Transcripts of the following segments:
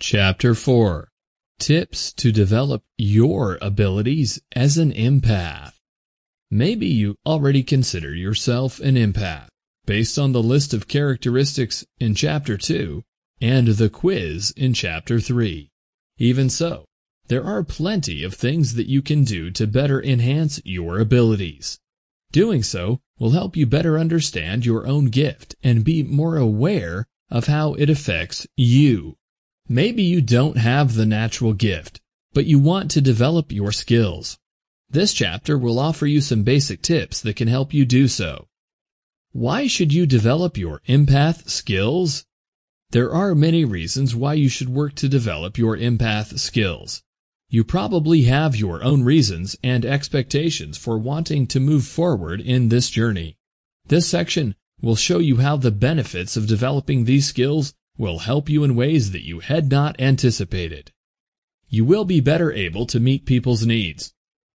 Chapter 4 Tips to Develop Your Abilities as an Empath. Maybe you already consider yourself an empath based on the list of characteristics in Chapter 2 and the quiz in Chapter 3. Even so, there are plenty of things that you can do to better enhance your abilities. Doing so will help you better understand your own gift and be more aware of how it affects you. Maybe you don't have the natural gift, but you want to develop your skills. This chapter will offer you some basic tips that can help you do so. Why should you develop your empath skills? There are many reasons why you should work to develop your empath skills. You probably have your own reasons and expectations for wanting to move forward in this journey. This section will show you how the benefits of developing these skills will help you in ways that you had not anticipated. You will be better able to meet people's needs.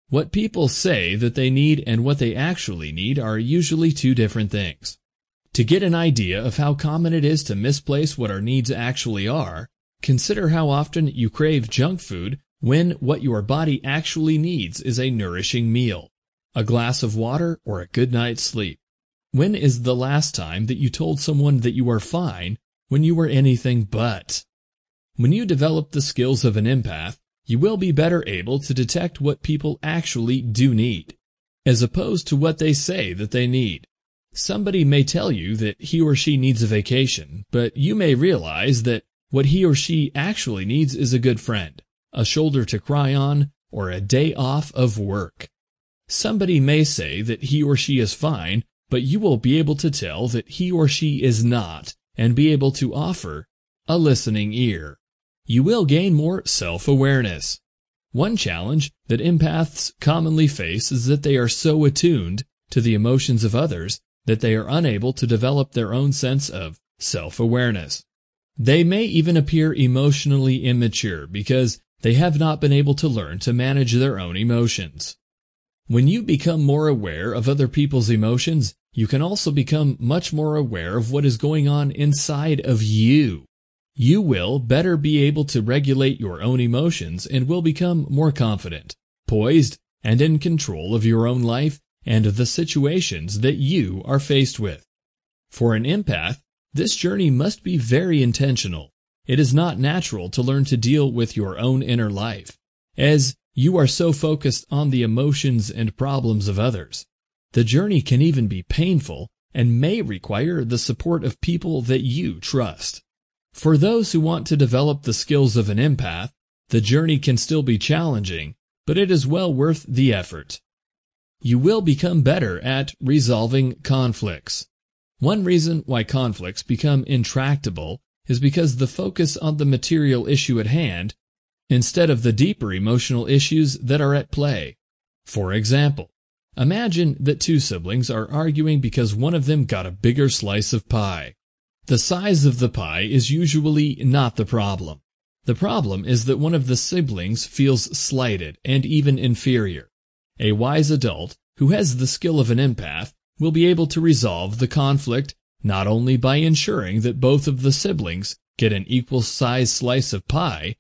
What people say that they need and what they actually need are usually two different things. To get an idea of how common it is to misplace what our needs actually are, consider how often you crave junk food when what your body actually needs is a nourishing meal, a glass of water, or a good night's sleep. When is the last time that you told someone that you are fine when you were anything but? When you develop the skills of an empath, you will be better able to detect what people actually do need, as opposed to what they say that they need. Somebody may tell you that he or she needs a vacation, but you may realize that what he or she actually needs is a good friend, a shoulder to cry on, or a day off of work. Somebody may say that he or she is fine but you will be able to tell that he or she is not and be able to offer a listening ear. You will gain more self-awareness. One challenge that empaths commonly face is that they are so attuned to the emotions of others that they are unable to develop their own sense of self-awareness. They may even appear emotionally immature because they have not been able to learn to manage their own emotions. When you become more aware of other people's emotions, you can also become much more aware of what is going on inside of you. You will better be able to regulate your own emotions and will become more confident, poised, and in control of your own life and the situations that you are faced with. For an empath, this journey must be very intentional. It is not natural to learn to deal with your own inner life, as you are so focused on the emotions and problems of others. The journey can even be painful and may require the support of people that you trust. For those who want to develop the skills of an empath, the journey can still be challenging, but it is well worth the effort. You will become better at resolving conflicts. One reason why conflicts become intractable is because the focus on the material issue at hand instead of the deeper emotional issues that are at play. For example, imagine that two siblings are arguing because one of them got a bigger slice of pie. The size of the pie is usually not the problem. The problem is that one of the siblings feels slighted and even inferior. A wise adult who has the skill of an empath will be able to resolve the conflict not only by ensuring that both of the siblings get an equal size slice of pie,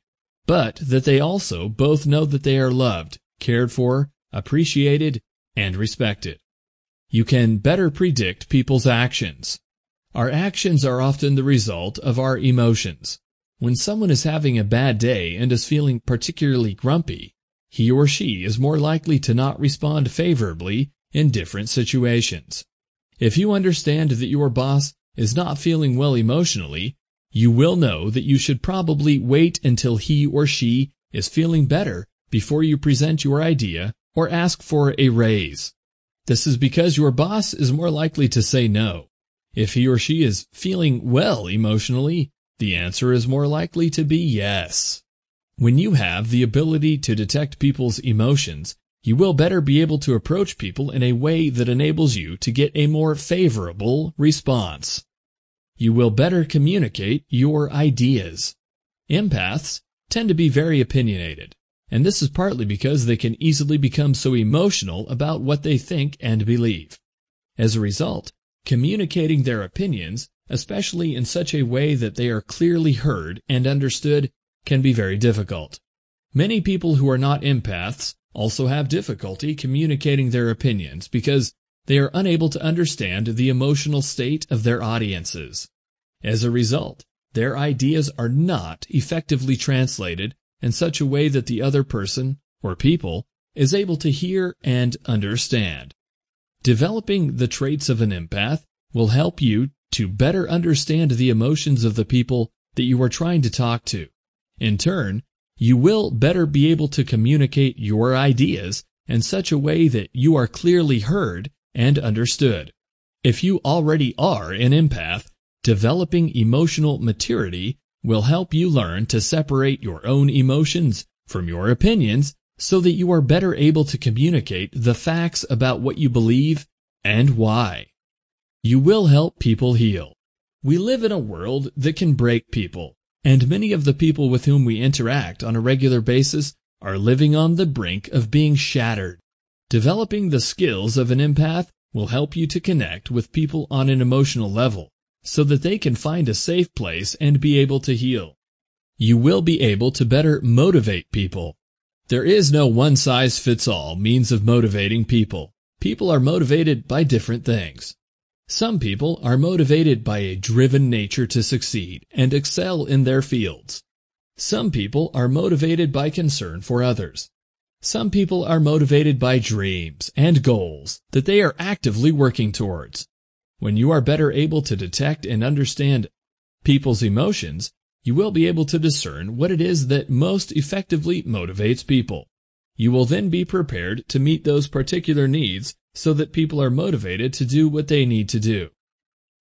but that they also both know that they are loved, cared for, appreciated, and respected. You can better predict people's actions. Our actions are often the result of our emotions. When someone is having a bad day and is feeling particularly grumpy, he or she is more likely to not respond favorably in different situations. If you understand that your boss is not feeling well emotionally, you will know that you should probably wait until he or she is feeling better before you present your idea or ask for a raise. This is because your boss is more likely to say no. If he or she is feeling well emotionally, the answer is more likely to be yes. When you have the ability to detect people's emotions, you will better be able to approach people in a way that enables you to get a more favorable response. You will better communicate your ideas. Empaths tend to be very opinionated, and this is partly because they can easily become so emotional about what they think and believe. As a result, communicating their opinions, especially in such a way that they are clearly heard and understood, can be very difficult. Many people who are not empaths also have difficulty communicating their opinions because they are unable to understand the emotional state of their audiences. As a result, their ideas are not effectively translated in such a way that the other person, or people, is able to hear and understand. Developing the traits of an empath will help you to better understand the emotions of the people that you are trying to talk to. In turn, you will better be able to communicate your ideas in such a way that you are clearly heard and understood. If you already are an empath, developing emotional maturity will help you learn to separate your own emotions from your opinions so that you are better able to communicate the facts about what you believe and why. You will help people heal. We live in a world that can break people, and many of the people with whom we interact on a regular basis are living on the brink of being shattered. Developing the skills of an empath will help you to connect with people on an emotional level so that they can find a safe place and be able to heal. You will be able to better motivate people. There is no one-size-fits-all means of motivating people. People are motivated by different things. Some people are motivated by a driven nature to succeed and excel in their fields. Some people are motivated by concern for others. Some people are motivated by dreams and goals that they are actively working towards. When you are better able to detect and understand people's emotions, you will be able to discern what it is that most effectively motivates people. You will then be prepared to meet those particular needs so that people are motivated to do what they need to do.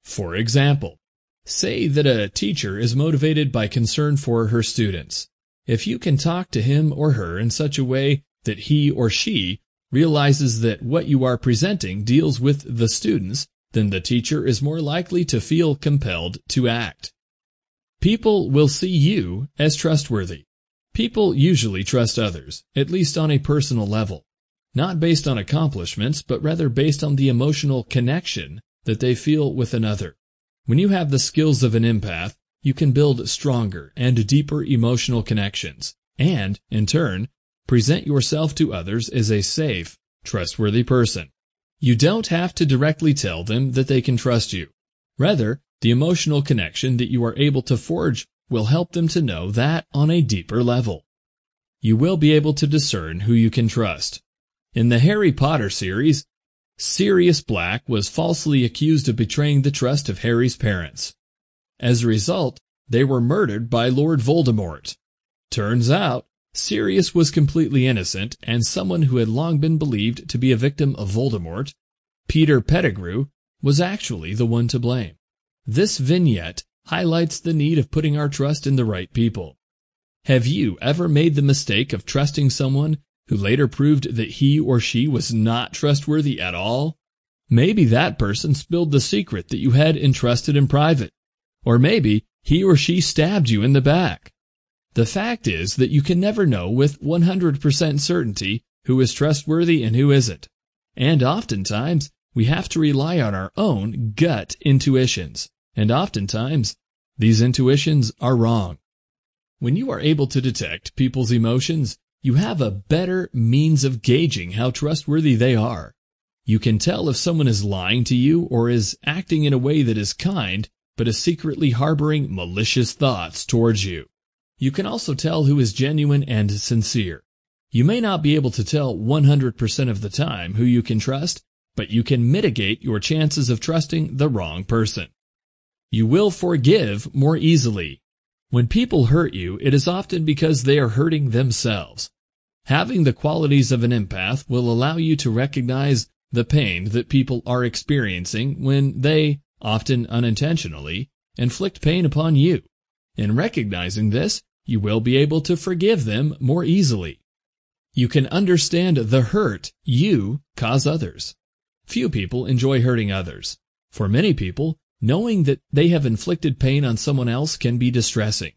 For example, say that a teacher is motivated by concern for her students. If you can talk to him or her in such a way that he or she realizes that what you are presenting deals with the students, then the teacher is more likely to feel compelled to act. People will see you as trustworthy. People usually trust others, at least on a personal level, not based on accomplishments, but rather based on the emotional connection that they feel with another. When you have the skills of an empath, you can build stronger and deeper emotional connections, and, in turn, present yourself to others as a safe, trustworthy person. You don't have to directly tell them that they can trust you. Rather, the emotional connection that you are able to forge will help them to know that on a deeper level. You will be able to discern who you can trust. In the Harry Potter series, Sirius Black was falsely accused of betraying the trust of Harry's parents. As a result, they were murdered by Lord Voldemort. Turns out, Sirius was completely innocent, and someone who had long been believed to be a victim of Voldemort, Peter Pettigrew, was actually the one to blame. This vignette highlights the need of putting our trust in the right people. Have you ever made the mistake of trusting someone who later proved that he or she was not trustworthy at all? Maybe that person spilled the secret that you had entrusted in private. Or maybe he or she stabbed you in the back. The fact is that you can never know with 100% certainty who is trustworthy and who isn't. And oftentimes, we have to rely on our own gut intuitions. And oftentimes, these intuitions are wrong. When you are able to detect people's emotions, you have a better means of gauging how trustworthy they are. You can tell if someone is lying to you or is acting in a way that is kind, but is secretly harboring malicious thoughts towards you. You can also tell who is genuine and sincere. You may not be able to tell 100% of the time who you can trust, but you can mitigate your chances of trusting the wrong person. You will forgive more easily. When people hurt you, it is often because they are hurting themselves. Having the qualities of an empath will allow you to recognize the pain that people are experiencing when they, often unintentionally, inflict pain upon you. In recognizing this, you will be able to forgive them more easily. You can understand the hurt you cause others. Few people enjoy hurting others. For many people, knowing that they have inflicted pain on someone else can be distressing.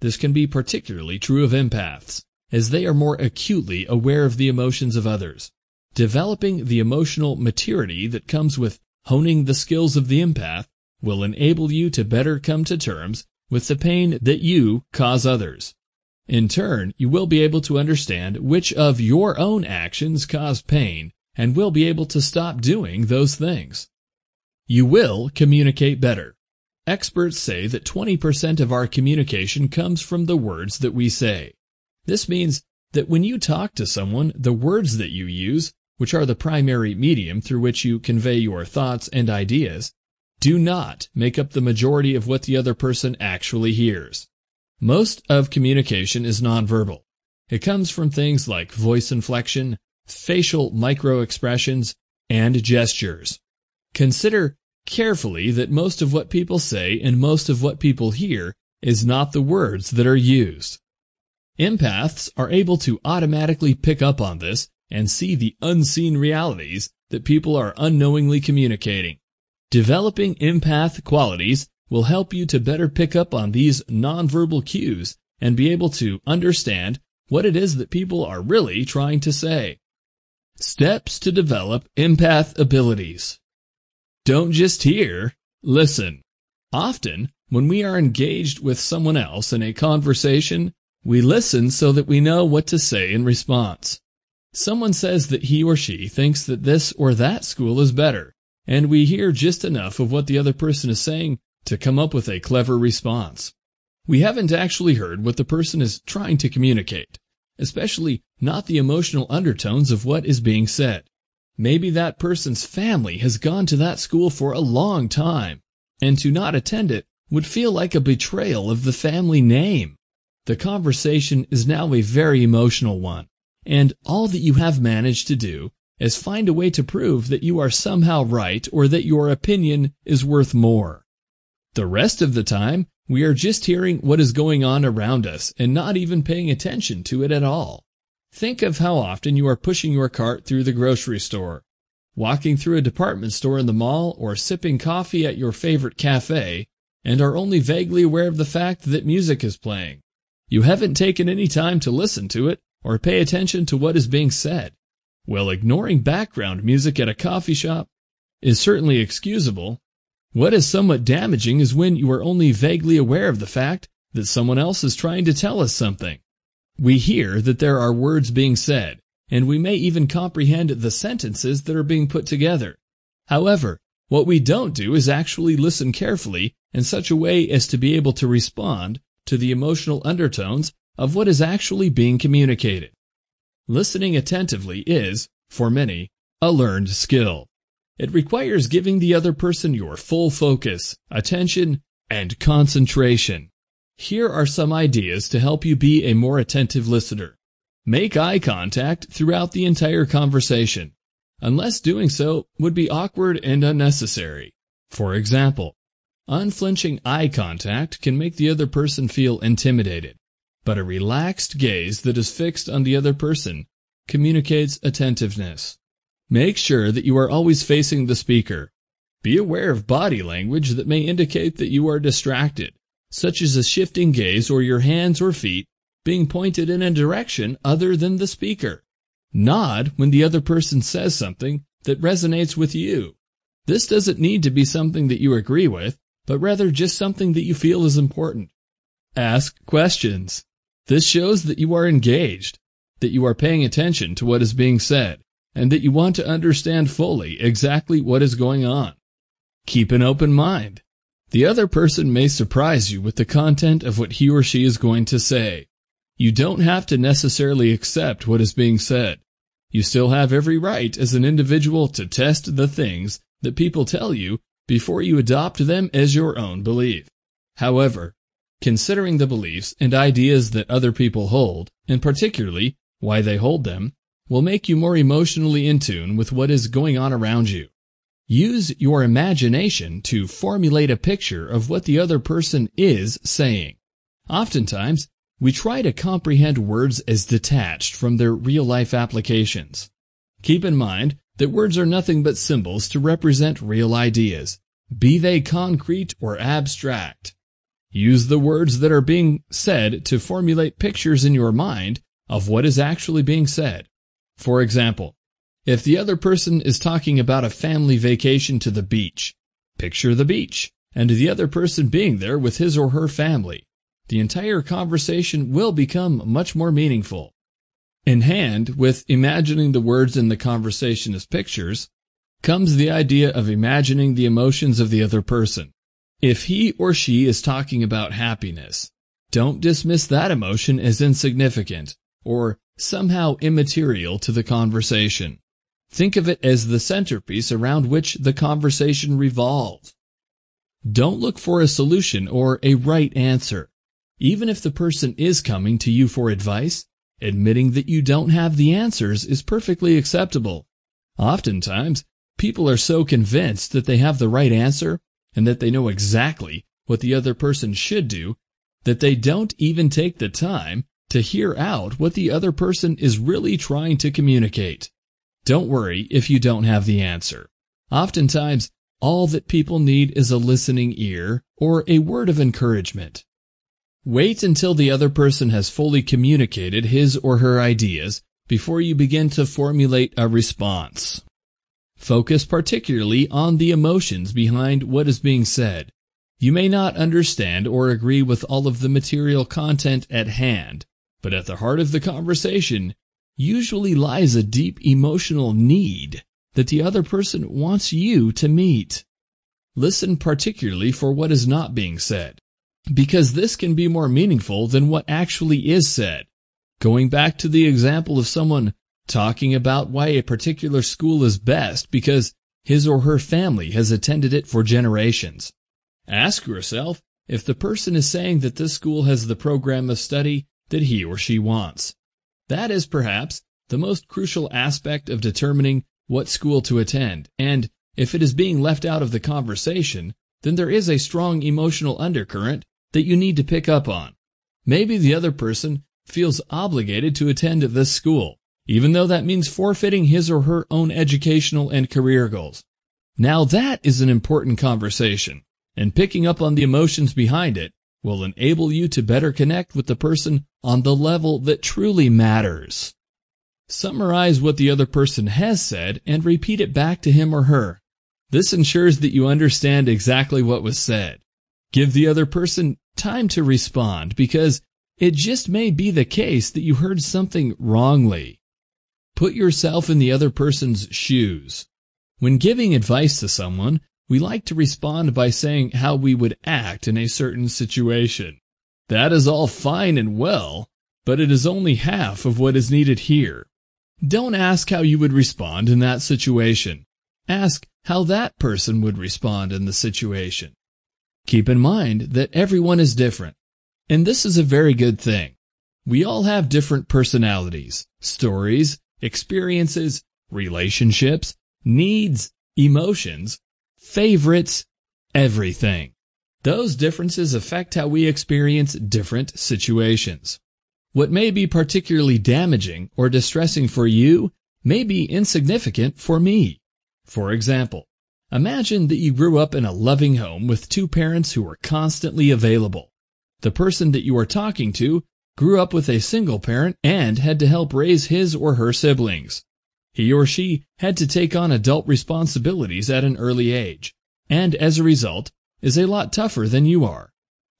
This can be particularly true of empaths, as they are more acutely aware of the emotions of others. Developing the emotional maturity that comes with honing the skills of the empath will enable you to better come to terms with the pain that you cause others. In turn, you will be able to understand which of your own actions cause pain and will be able to stop doing those things. You will communicate better. Experts say that 20% of our communication comes from the words that we say. This means that when you talk to someone, the words that you use, which are the primary medium through which you convey your thoughts and ideas, do not make up the majority of what the other person actually hears. Most of communication is nonverbal. It comes from things like voice inflection, facial microexpressions, and gestures. Consider carefully that most of what people say and most of what people hear is not the words that are used. Empaths are able to automatically pick up on this and see the unseen realities that people are unknowingly communicating. Developing empath qualities will help you to better pick up on these nonverbal cues and be able to understand what it is that people are really trying to say. Steps to develop empath abilities. Don't just hear, listen. Often, when we are engaged with someone else in a conversation, we listen so that we know what to say in response. Someone says that he or she thinks that this or that school is better, and we hear just enough of what the other person is saying to come up with a clever response. We haven't actually heard what the person is trying to communicate, especially not the emotional undertones of what is being said. Maybe that person's family has gone to that school for a long time, and to not attend it would feel like a betrayal of the family name. The conversation is now a very emotional one, and all that you have managed to do is find a way to prove that you are somehow right or that your opinion is worth more. The rest of the time, we are just hearing what is going on around us and not even paying attention to it at all. Think of how often you are pushing your cart through the grocery store, walking through a department store in the mall, or sipping coffee at your favorite cafe, and are only vaguely aware of the fact that music is playing. You haven't taken any time to listen to it or pay attention to what is being said. Well, ignoring background music at a coffee shop is certainly excusable. What is somewhat damaging is when you are only vaguely aware of the fact that someone else is trying to tell us something. We hear that there are words being said, and we may even comprehend the sentences that are being put together. However, what we don't do is actually listen carefully in such a way as to be able to respond to the emotional undertones of what is actually being communicated. Listening attentively is, for many, a learned skill. It requires giving the other person your full focus, attention, and concentration. Here are some ideas to help you be a more attentive listener. Make eye contact throughout the entire conversation, unless doing so would be awkward and unnecessary. For example, unflinching eye contact can make the other person feel intimidated, but a relaxed gaze that is fixed on the other person communicates attentiveness. Make sure that you are always facing the speaker. Be aware of body language that may indicate that you are distracted such as a shifting gaze or your hands or feet being pointed in a direction other than the speaker. Nod when the other person says something that resonates with you. This doesn't need to be something that you agree with, but rather just something that you feel is important. Ask questions. This shows that you are engaged, that you are paying attention to what is being said, and that you want to understand fully exactly what is going on. Keep an open mind. The other person may surprise you with the content of what he or she is going to say. You don't have to necessarily accept what is being said. You still have every right as an individual to test the things that people tell you before you adopt them as your own belief. However, considering the beliefs and ideas that other people hold, and particularly why they hold them, will make you more emotionally in tune with what is going on around you. Use your imagination to formulate a picture of what the other person is saying. Oftentimes, we try to comprehend words as detached from their real-life applications. Keep in mind that words are nothing but symbols to represent real ideas, be they concrete or abstract. Use the words that are being said to formulate pictures in your mind of what is actually being said. For example, if the other person is talking about a family vacation to the beach, picture the beach, and the other person being there with his or her family. the entire conversation will become much more meaningful. In hand with imagining the words in the conversation as pictures comes the idea of imagining the emotions of the other person. If he or she is talking about happiness, don't dismiss that emotion as insignificant or somehow immaterial to the conversation. Think of it as the centerpiece around which the conversation revolves. Don't look for a solution or a right answer. Even if the person is coming to you for advice, admitting that you don't have the answers is perfectly acceptable. Oftentimes, people are so convinced that they have the right answer and that they know exactly what the other person should do that they don't even take the time to hear out what the other person is really trying to communicate. Don't worry if you don't have the answer. Oftentimes, all that people need is a listening ear or a word of encouragement. Wait until the other person has fully communicated his or her ideas before you begin to formulate a response. Focus particularly on the emotions behind what is being said. You may not understand or agree with all of the material content at hand, but at the heart of the conversation usually lies a deep emotional need that the other person wants you to meet. Listen particularly for what is not being said because this can be more meaningful than what actually is said. Going back to the example of someone talking about why a particular school is best because his or her family has attended it for generations. Ask yourself if the person is saying that this school has the program of study that he or she wants. That is perhaps the most crucial aspect of determining what school to attend, and if it is being left out of the conversation, then there is a strong emotional undercurrent that you need to pick up on. Maybe the other person feels obligated to attend this school, even though that means forfeiting his or her own educational and career goals. Now that is an important conversation, and picking up on the emotions behind it will enable you to better connect with the person on the level that truly matters. Summarize what the other person has said and repeat it back to him or her. This ensures that you understand exactly what was said. Give the other person time to respond because it just may be the case that you heard something wrongly. Put yourself in the other person's shoes. When giving advice to someone, we like to respond by saying how we would act in a certain situation. That is all fine and well, but it is only half of what is needed here. Don't ask how you would respond in that situation. Ask how that person would respond in the situation. Keep in mind that everyone is different, and this is a very good thing. We all have different personalities, stories, experiences, relationships, needs, emotions, favorites, everything. Those differences affect how we experience different situations. What may be particularly damaging or distressing for you may be insignificant for me. For example, Imagine that you grew up in a loving home with two parents who were constantly available. The person that you are talking to grew up with a single parent and had to help raise his or her siblings. He or she had to take on adult responsibilities at an early age, and as a result, is a lot tougher than you are.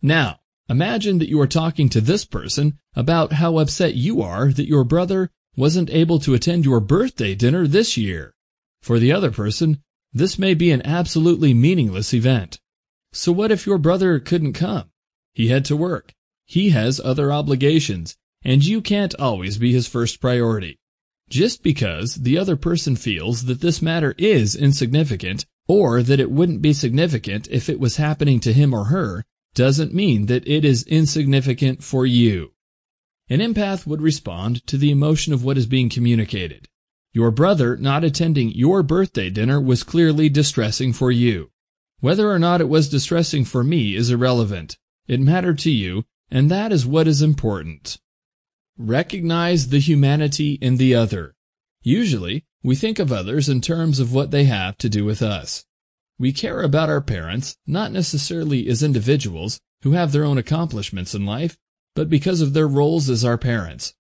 Now, imagine that you are talking to this person about how upset you are that your brother wasn't able to attend your birthday dinner this year. For the other person, this may be an absolutely meaningless event. So what if your brother couldn't come? He had to work. He has other obligations, and you can't always be his first priority. Just because the other person feels that this matter is insignificant, or that it wouldn't be significant if it was happening to him or her, doesn't mean that it is insignificant for you. An empath would respond to the emotion of what is being communicated. Your brother not attending your birthday dinner was clearly distressing for you. Whether or not it was distressing for me is irrelevant. It mattered to you, and that is what is important. Recognize the humanity in the other. Usually, we think of others in terms of what they have to do with us. We care about our parents, not necessarily as individuals who have their own accomplishments in life, but because of their roles as our parents.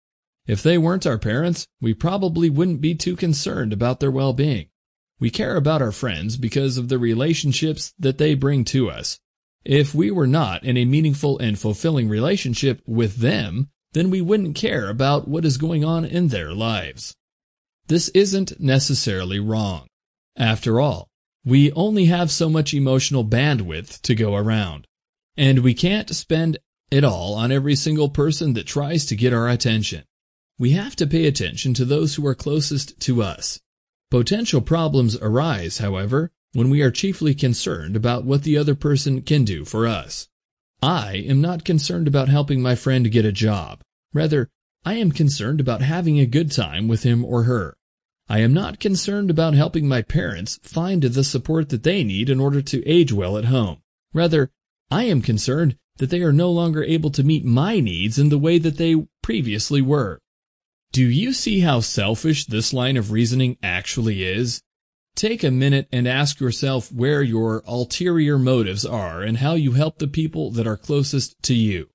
If they weren't our parents, we probably wouldn't be too concerned about their well-being. We care about our friends because of the relationships that they bring to us. If we were not in a meaningful and fulfilling relationship with them, then we wouldn't care about what is going on in their lives. This isn't necessarily wrong. After all, we only have so much emotional bandwidth to go around, and we can't spend it all on every single person that tries to get our attention. We have to pay attention to those who are closest to us. Potential problems arise, however, when we are chiefly concerned about what the other person can do for us. I am not concerned about helping my friend get a job. Rather, I am concerned about having a good time with him or her. I am not concerned about helping my parents find the support that they need in order to age well at home. Rather, I am concerned that they are no longer able to meet my needs in the way that they previously were. Do you see how selfish this line of reasoning actually is? Take a minute and ask yourself where your ulterior motives are and how you help the people that are closest to you.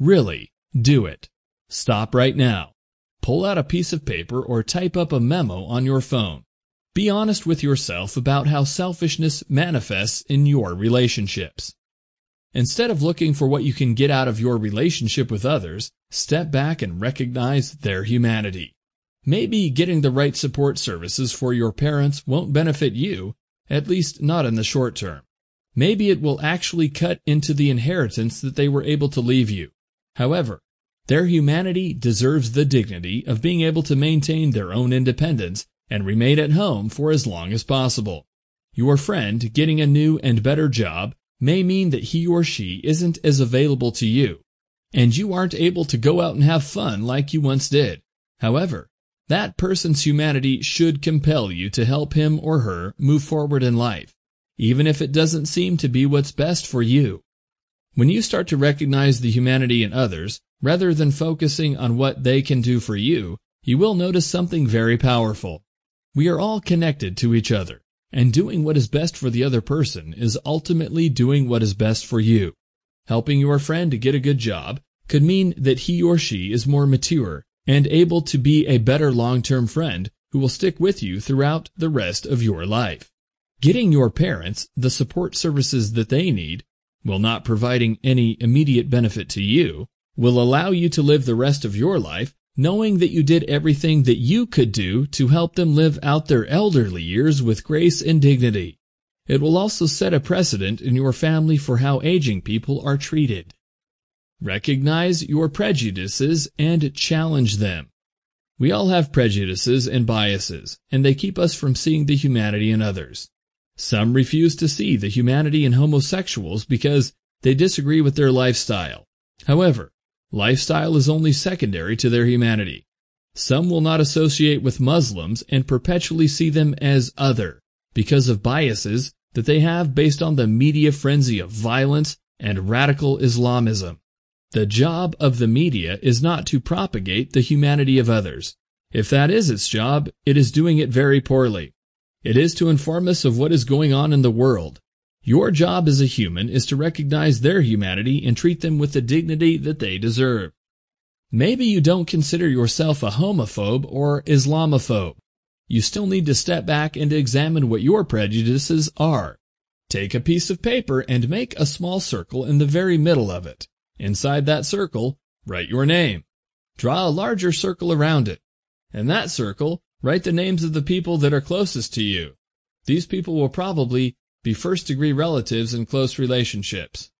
Really, do it. Stop right now. Pull out a piece of paper or type up a memo on your phone. Be honest with yourself about how selfishness manifests in your relationships. Instead of looking for what you can get out of your relationship with others, step back and recognize their humanity. Maybe getting the right support services for your parents won't benefit you, at least not in the short term. Maybe it will actually cut into the inheritance that they were able to leave you. However, their humanity deserves the dignity of being able to maintain their own independence and remain at home for as long as possible. Your friend getting a new and better job may mean that he or she isn't as available to you, and you aren't able to go out and have fun like you once did. However, that person's humanity should compel you to help him or her move forward in life, even if it doesn't seem to be what's best for you. When you start to recognize the humanity in others, rather than focusing on what they can do for you, you will notice something very powerful. We are all connected to each other, and doing what is best for the other person is ultimately doing what is best for you. Helping your friend to get a good job could mean that he or she is more mature and able to be a better long-term friend who will stick with you throughout the rest of your life. Getting your parents the support services that they need, while not providing any immediate benefit to you, will allow you to live the rest of your life knowing that you did everything that you could do to help them live out their elderly years with grace and dignity. It will also set a precedent in your family for how aging people are treated. Recognize your prejudices and challenge them. We all have prejudices and biases, and they keep us from seeing the humanity in others. Some refuse to see the humanity in homosexuals because they disagree with their lifestyle. However, lifestyle is only secondary to their humanity. Some will not associate with Muslims and perpetually see them as other because of biases that they have based on the media frenzy of violence and radical Islamism. The job of the media is not to propagate the humanity of others. If that is its job, it is doing it very poorly. It is to inform us of what is going on in the world. Your job as a human is to recognize their humanity and treat them with the dignity that they deserve. Maybe you don't consider yourself a homophobe or Islamophobe. You still need to step back and examine what your prejudices are. Take a piece of paper and make a small circle in the very middle of it. Inside that circle, write your name. Draw a larger circle around it. In that circle, write the names of the people that are closest to you. These people will probably be first degree relatives in close relationships.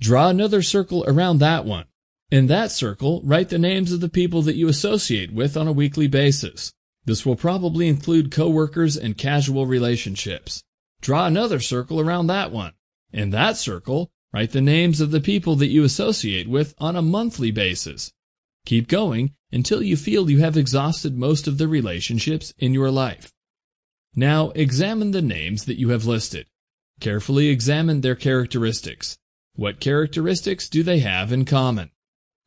Draw another circle around that one. In that circle, write the names of the people that you associate with on a weekly basis. This will probably include coworkers and casual relationships. Draw another circle around that one. In that circle, Write the names of the people that you associate with on a monthly basis. Keep going until you feel you have exhausted most of the relationships in your life. Now examine the names that you have listed. Carefully examine their characteristics. What characteristics do they have in common?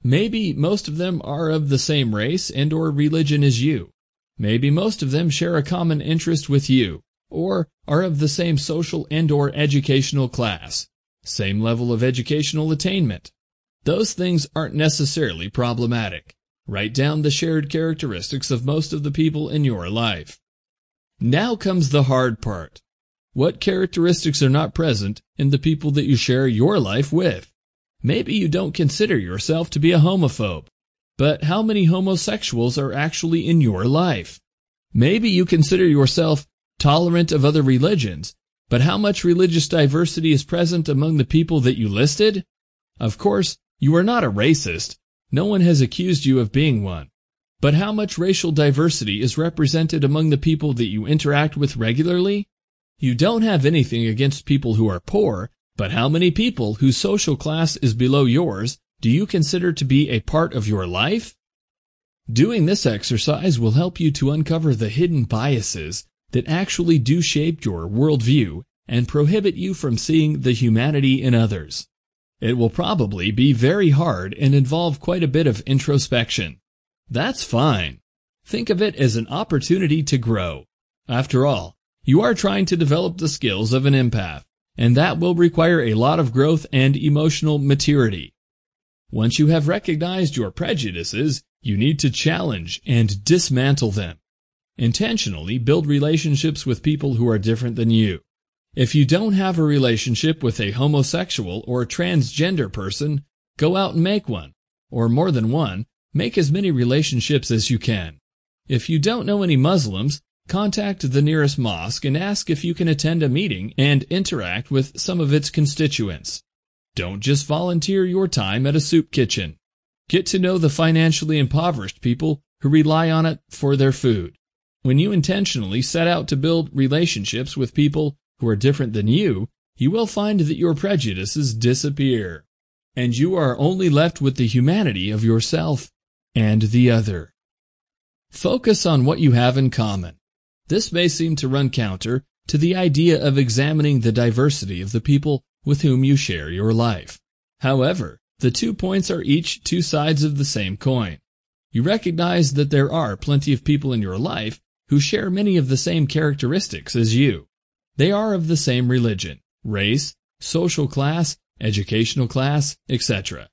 Maybe most of them are of the same race and or religion as you. Maybe most of them share a common interest with you, or are of the same social and or educational class. Same level of educational attainment. Those things aren't necessarily problematic. Write down the shared characteristics of most of the people in your life. Now comes the hard part. What characteristics are not present in the people that you share your life with? Maybe you don't consider yourself to be a homophobe, but how many homosexuals are actually in your life? Maybe you consider yourself tolerant of other religions, but how much religious diversity is present among the people that you listed? Of course, you are not a racist. No one has accused you of being one. But how much racial diversity is represented among the people that you interact with regularly? You don't have anything against people who are poor, but how many people whose social class is below yours do you consider to be a part of your life? Doing this exercise will help you to uncover the hidden biases that actually do shape your worldview and prohibit you from seeing the humanity in others. It will probably be very hard and involve quite a bit of introspection. That's fine. Think of it as an opportunity to grow. After all, you are trying to develop the skills of an empath, and that will require a lot of growth and emotional maturity. Once you have recognized your prejudices, you need to challenge and dismantle them. Intentionally build relationships with people who are different than you. If you don't have a relationship with a homosexual or transgender person, go out and make one. Or more than one, make as many relationships as you can. If you don't know any Muslims, Contact the nearest mosque and ask if you can attend a meeting and interact with some of its constituents. Don't just volunteer your time at a soup kitchen. Get to know the financially impoverished people who rely on it for their food. When you intentionally set out to build relationships with people who are different than you, you will find that your prejudices disappear, and you are only left with the humanity of yourself and the other. Focus on what you have in common. This may seem to run counter to the idea of examining the diversity of the people with whom you share your life. However, the two points are each two sides of the same coin. You recognize that there are plenty of people in your life who share many of the same characteristics as you. They are of the same religion, race, social class, educational class, etc.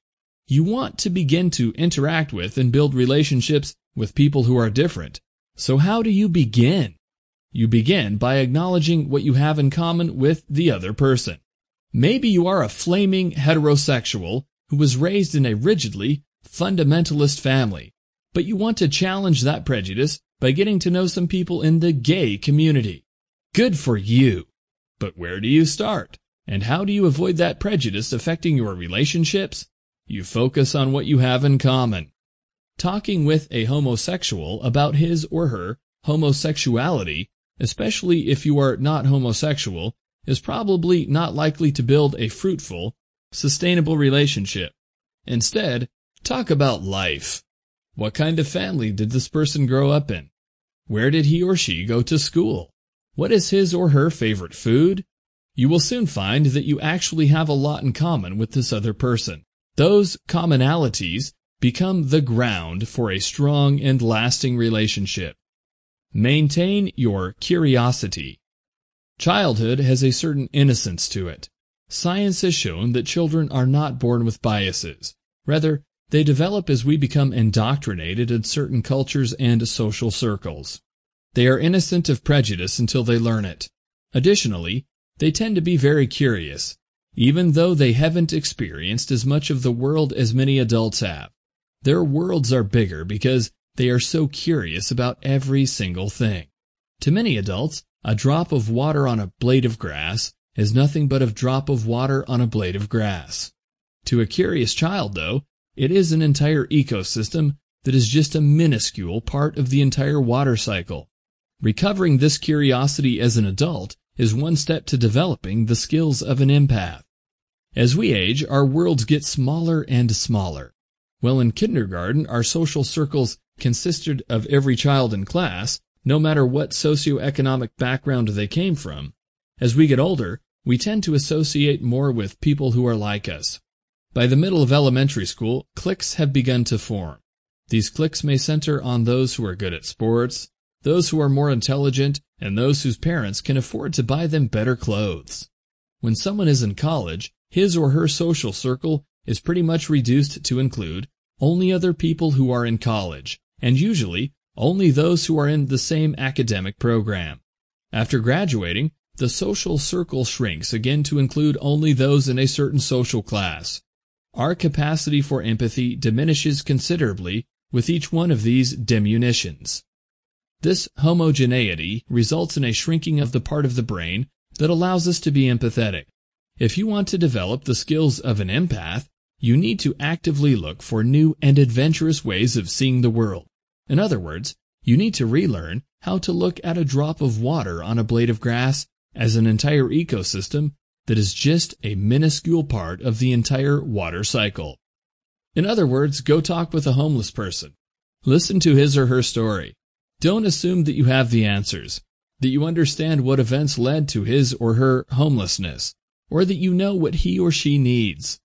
You want to begin to interact with and build relationships with people who are different. So how do you begin? You begin by acknowledging what you have in common with the other person. Maybe you are a flaming heterosexual who was raised in a rigidly fundamentalist family, but you want to challenge that prejudice by getting to know some people in the gay community. Good for you! But where do you start? And how do you avoid that prejudice affecting your relationships? You focus on what you have in common. Talking with a homosexual about his or her homosexuality especially if you are not homosexual, is probably not likely to build a fruitful, sustainable relationship. Instead, talk about life. What kind of family did this person grow up in? Where did he or she go to school? What is his or her favorite food? You will soon find that you actually have a lot in common with this other person. Those commonalities become the ground for a strong and lasting relationship. Maintain your curiosity. Childhood has a certain innocence to it. Science has shown that children are not born with biases. Rather, they develop as we become indoctrinated in certain cultures and social circles. They are innocent of prejudice until they learn it. Additionally, they tend to be very curious, even though they haven't experienced as much of the world as many adults have. Their worlds are bigger because they are so curious about every single thing. To many adults, a drop of water on a blade of grass is nothing but a drop of water on a blade of grass. To a curious child, though, it is an entire ecosystem that is just a minuscule part of the entire water cycle. Recovering this curiosity as an adult is one step to developing the skills of an empath. As we age, our worlds get smaller and smaller. While in kindergarten, our social circles consisted of every child in class, no matter what socioeconomic background they came from. As we get older, we tend to associate more with people who are like us. By the middle of elementary school, cliques have begun to form. These cliques may center on those who are good at sports, those who are more intelligent, and those whose parents can afford to buy them better clothes. When someone is in college, his or her social circle is pretty much reduced to include only other people who are in college, and usually only those who are in the same academic program. After graduating, the social circle shrinks again to include only those in a certain social class. Our capacity for empathy diminishes considerably with each one of these diminutions. This homogeneity results in a shrinking of the part of the brain that allows us to be empathetic. If you want to develop the skills of an empath, you need to actively look for new and adventurous ways of seeing the world. In other words, you need to relearn how to look at a drop of water on a blade of grass as an entire ecosystem that is just a minuscule part of the entire water cycle. In other words, go talk with a homeless person. Listen to his or her story. Don't assume that you have the answers, that you understand what events led to his or her homelessness, or that you know what he or she needs.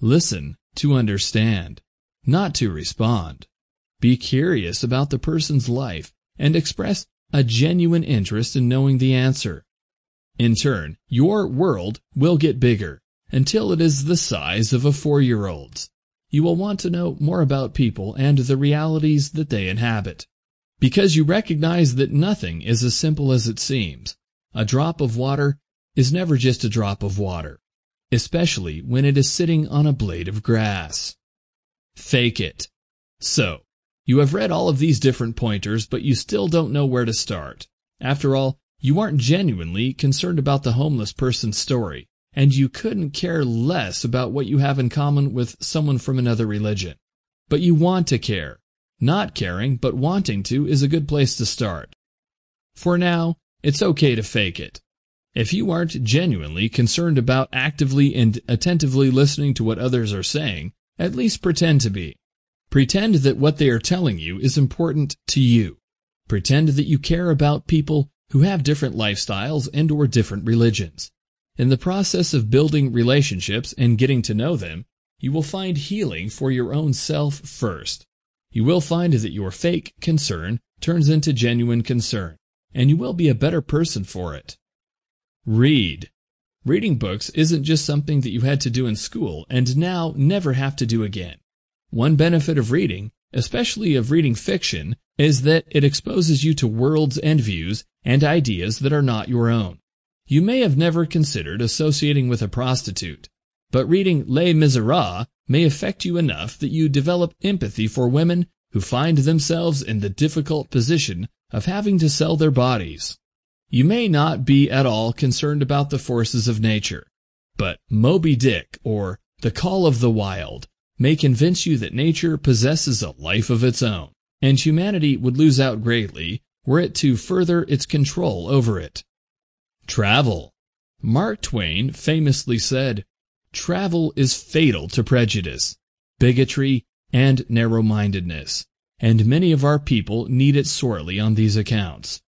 Listen to understand, not to respond. Be curious about the person's life and express a genuine interest in knowing the answer. In turn, your world will get bigger until it is the size of a four-year-old's. You will want to know more about people and the realities that they inhabit. Because you recognize that nothing is as simple as it seems. A drop of water is never just a drop of water, especially when it is sitting on a blade of grass. Fake it. So, you have read all of these different pointers, but you still don't know where to start. After all, you aren't genuinely concerned about the homeless person's story, and you couldn't care less about what you have in common with someone from another religion. But you want to care. Not caring, but wanting to, is a good place to start. For now, it's okay to fake it. If you aren't genuinely concerned about actively and attentively listening to what others are saying, at least pretend to be. Pretend that what they are telling you is important to you. Pretend that you care about people who have different lifestyles and or different religions. In the process of building relationships and getting to know them, you will find healing for your own self first. You will find that your fake concern turns into genuine concern, and you will be a better person for it. Read. Reading books isn't just something that you had to do in school and now never have to do again. One benefit of reading, especially of reading fiction, is that it exposes you to worlds and views and ideas that are not your own. You may have never considered associating with a prostitute, but reading Les Miserables may affect you enough that you develop empathy for women who find themselves in the difficult position of having to sell their bodies. You may not be at all concerned about the forces of nature, but Moby Dick or The Call of the Wild may convince you that nature possesses a life of its own, and humanity would lose out greatly were it to further its control over it. Travel. Mark Twain famously said, Travel is fatal to prejudice, bigotry, and narrow-mindedness, and many of our people need it sorely on these accounts.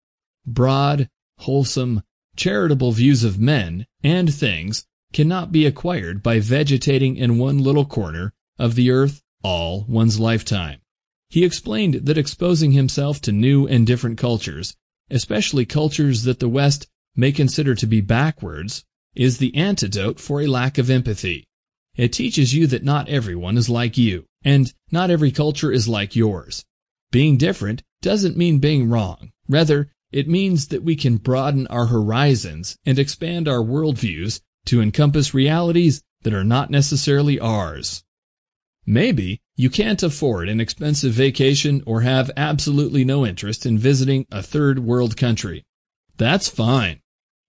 Broad, wholesome, charitable views of men and things cannot be acquired by vegetating in one little corner of the earth all one's lifetime. He explained that exposing himself to new and different cultures, especially cultures that the West may consider to be backwards, is the antidote for a lack of empathy. It teaches you that not everyone is like you, and not every culture is like yours. Being different doesn't mean being wrong. Rather, it means that we can broaden our horizons and expand our worldviews to encompass realities that are not necessarily ours. Maybe you can't afford an expensive vacation or have absolutely no interest in visiting a third world country. That's fine.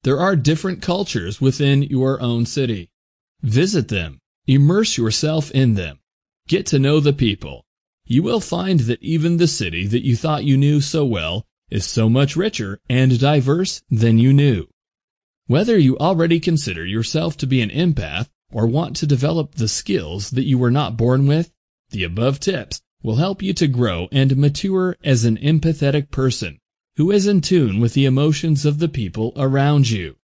There are different cultures within your own city. Visit them. Immerse yourself in them. Get to know the people. You will find that even the city that you thought you knew so well is so much richer and diverse than you knew. Whether you already consider yourself to be an empath or want to develop the skills that you were not born with, the above tips will help you to grow and mature as an empathetic person who is in tune with the emotions of the people around you.